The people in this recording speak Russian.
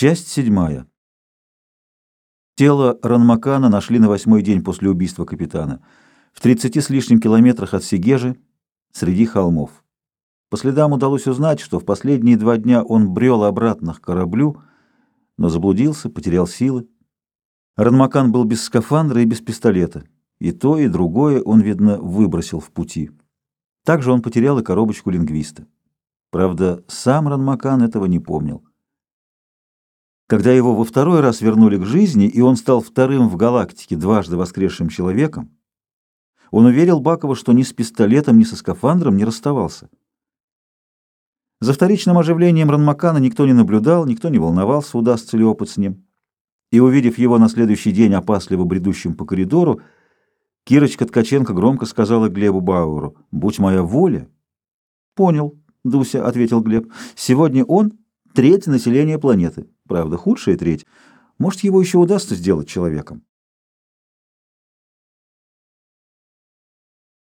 Часть седьмая. Тело Ранмакана нашли на восьмой день после убийства капитана, в 30 с лишним километрах от Сигежи, среди холмов. По следам удалось узнать, что в последние два дня он брел обратно к кораблю, но заблудился, потерял силы. Ранмакан был без скафандра и без пистолета. И то, и другое он, видно, выбросил в пути. Также он потерял и коробочку лингвиста. Правда, сам Ранмакан этого не помнил. Когда его во второй раз вернули к жизни, и он стал вторым в галактике дважды воскресшим человеком, он уверил Бакова, что ни с пистолетом, ни со скафандром не расставался. За вторичным оживлением Ранмакана никто не наблюдал, никто не волновался, удастся ли опыт с ним. И, увидев его на следующий день опасливо бредущим по коридору, Кирочка Ткаченко громко сказала Глебу Бауэру, «Будь моя воля». «Понял», — Дуся ответил Глеб, — «сегодня он — треть населения планеты». Правда, худшая треть. Может, его еще удастся сделать человеком.